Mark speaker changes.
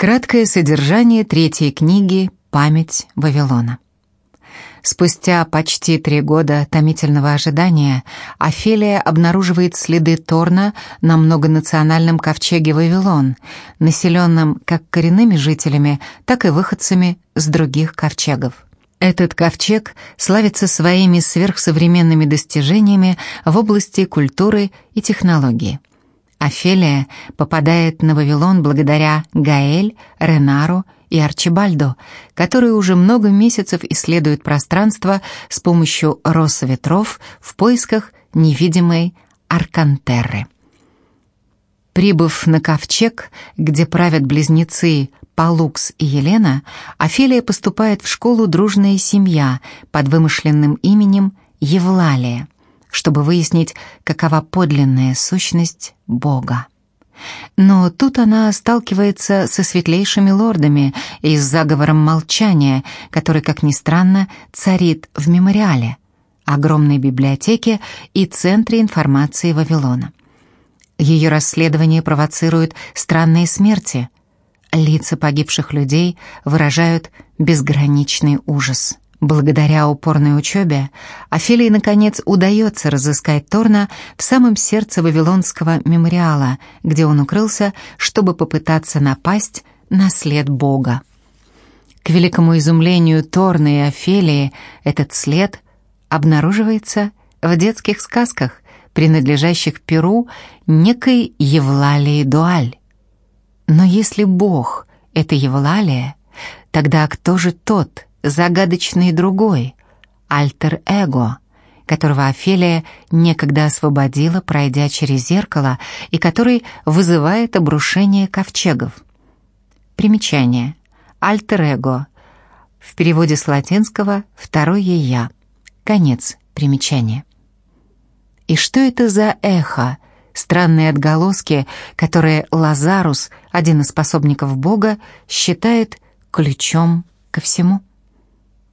Speaker 1: Краткое содержание третьей книги «Память Вавилона». Спустя почти три года томительного ожидания Офелия обнаруживает следы Торна на многонациональном ковчеге Вавилон, населенном как коренными жителями, так и выходцами с других ковчегов. Этот ковчег славится своими сверхсовременными достижениями в области культуры и технологии. Офелия попадает на Вавилон благодаря Гаэль, Ренару и Арчибальдо, которые уже много месяцев исследуют пространство с помощью роса ветров в поисках невидимой Аркантерры. Прибыв на ковчег, где правят близнецы Палукс и Елена, Офелия поступает в школу «Дружная семья» под вымышленным именем Евлалия чтобы выяснить, какова подлинная сущность Бога. Но тут она сталкивается со светлейшими лордами и с заговором молчания, который, как ни странно, царит в мемориале, огромной библиотеке и центре информации Вавилона. Ее расследование провоцирует странные смерти. Лица погибших людей выражают безграничный ужас. Благодаря упорной учебе Офелии, наконец, удается разыскать Торна в самом сердце Вавилонского мемориала, где он укрылся, чтобы попытаться напасть на след Бога. К великому изумлению Торна и Офелии этот след обнаруживается в детских сказках, принадлежащих Перу некой Евлалии Дуаль. Но если Бог — это Евлалия, тогда кто же тот — загадочный другой, альтер-эго, которого Офелия некогда освободила, пройдя через зеркало, и который вызывает обрушение ковчегов. Примечание. Альтер-эго. В переводе с латинского «второе я». Конец примечания. И что это за эхо, странные отголоски, которые Лазарус, один из способников Бога, считает ключом ко всему?